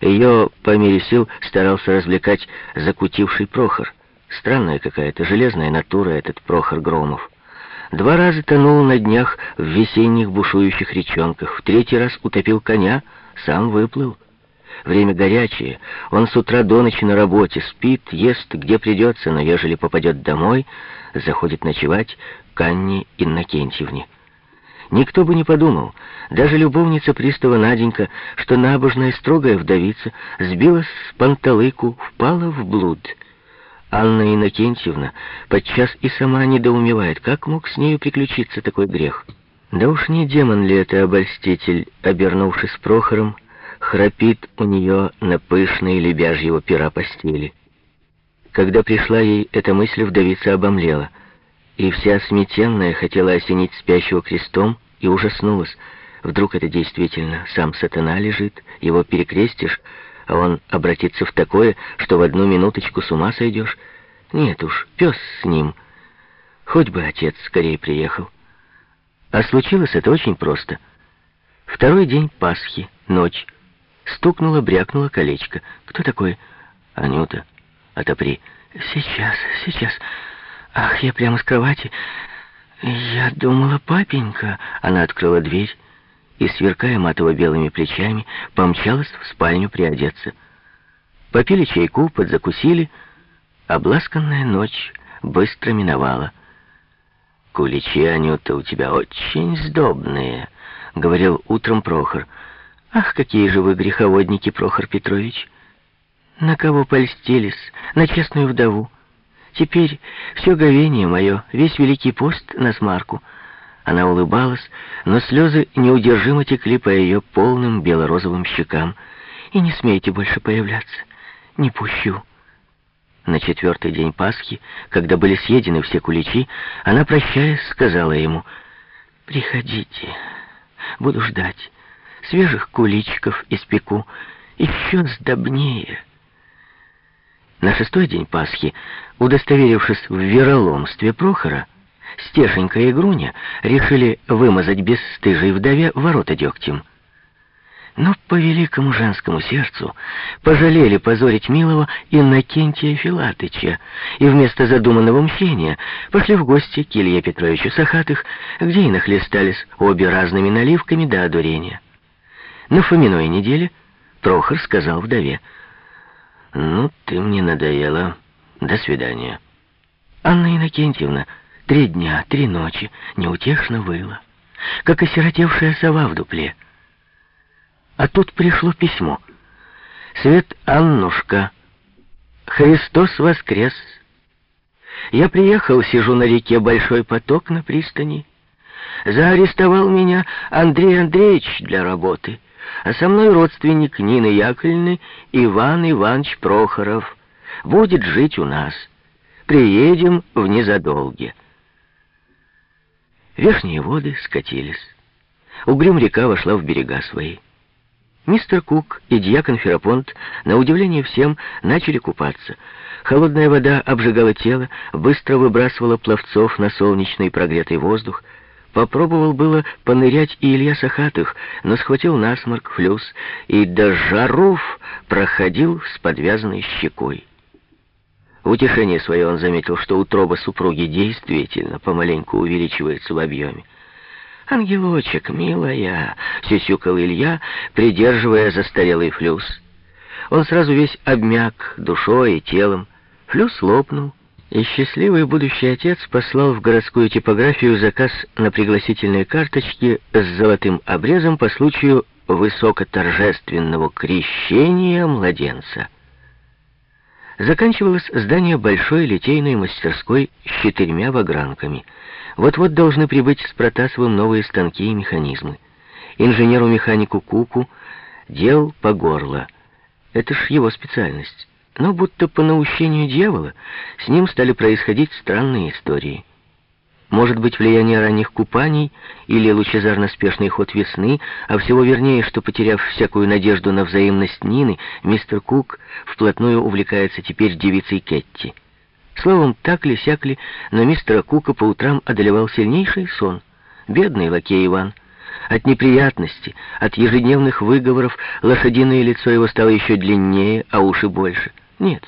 Ее по мере сил старался развлекать закутивший Прохор. Странная какая-то железная натура этот Прохор Громов. Два раза тонул на днях в весенних бушующих речонках, в третий раз утопил коня, сам выплыл. Время горячее, он с утра до ночи на работе, спит, ест, где придется, но ежели попадет домой, заходит ночевать к Анне Иннокентьевне. Никто бы не подумал, даже любовница пристава Наденька, что набожная строгая вдовица сбилась с панталыку, впала в блуд. Анна Иннокентьевна подчас и сама недоумевает, как мог с нею приключиться такой грех. Да уж не демон ли это обольститель, обернувшись Прохором, храпит у нее на пышной лебяжьего пера постели. Когда пришла ей эта мысль, вдовица обомлела, и вся сметенная хотела осенить спящего крестом и ужаснулась. Вдруг это действительно сам сатана лежит, его перекрестишь, а он обратится в такое, что в одну минуточку с ума сойдешь. Нет уж, пес с ним. Хоть бы отец скорее приехал. А случилось это очень просто. Второй день Пасхи, ночь. Стукнуло, брякнуло колечко. Кто такой? Анюта. Отопри. Сейчас, сейчас. Ах, я прямо с кровати. Я думала, папенька. Она открыла дверь и, сверкая матово-белыми плечами, помчалась в спальню приодеться. Попили чайку, подзакусили. Обласканная ночь быстро миновала. «Куличи, Анюта, у тебя очень сдобные», — говорил утром Прохор. «Ах, какие же вы греховодники, Прохор Петрович! На кого польстились? На честную вдову. Теперь все говение мое, весь Великий пост на смарку». Она улыбалась, но слезы неудержимо текли по ее полным бело-розовым щекам. «И не смейте больше появляться. Не пущу». На четвертый день Пасхи, когда были съедены все куличи, она, прощаясь, сказала ему, «Приходите, буду ждать. Свежих куличиков испеку, еще сдобнее». На шестой день Пасхи, удостоверившись в вероломстве Прохора, Стешенька и Груня решили вымазать бесстыжей вдове ворота дегтем. Но по великому женскому сердцу пожалели позорить милого Иннокентия Филатыча и вместо задуманного мщения пошли в гости к Илье Петровичу Сахатых, где и нахлестались обе разными наливками до одурения. На Фоминой неделе Прохор сказал вдове, «Ну, ты мне надоела. До свидания». Анна Иннокентьевна Три дня, три ночи неутешно выла, как осиротевшая сова в дупле. А тут пришло письмо. «Свет Аннушка, Христос воскрес! Я приехал, сижу на реке, большой поток на пристани. Заарестовал меня Андрей Андреевич для работы, а со мной родственник Нины Яковлевны Иван Иванович Прохоров. Будет жить у нас. Приедем в незадолге». Верхние воды скатились. Угрюм-река вошла в берега свои. Мистер Кук и дьякон Ферапонт, на удивление всем, начали купаться. Холодная вода обжигала тело, быстро выбрасывала пловцов на солнечный прогретый воздух. Попробовал было понырять и Илья Сахатых, но схватил насморк, флюс, и до жаров проходил с подвязанной щекой. В утешение свое он заметил, что утроба супруги действительно помаленьку увеличивается в объеме. «Ангелочек, милая!» — сюсюкал Илья, придерживая застарелый флюс. Он сразу весь обмяк душой и телом. Флюс лопнул, и счастливый будущий отец послал в городскую типографию заказ на пригласительные карточки с золотым обрезом по случаю высокоторжественного крещения младенца заканчивалось здание большой литейной мастерской с четырьмя вагранками. Вот-вот должны прибыть с Протасовым новые станки и механизмы. Инженеру-механику Куку дел по горло. Это ж его специальность. Но будто по наущению дьявола с ним стали происходить странные истории. Может быть, влияние ранних купаний или лучезарно-спешный ход весны, а всего вернее, что, потеряв всякую надежду на взаимность Нины, мистер Кук вплотную увлекается теперь девицей Кетти. Словом, так ли, сяк ли, но мистера Кука по утрам одолевал сильнейший сон. Бедный лакей Иван. От неприятности, от ежедневных выговоров лошадиное лицо его стало еще длиннее, а уши больше. Нет,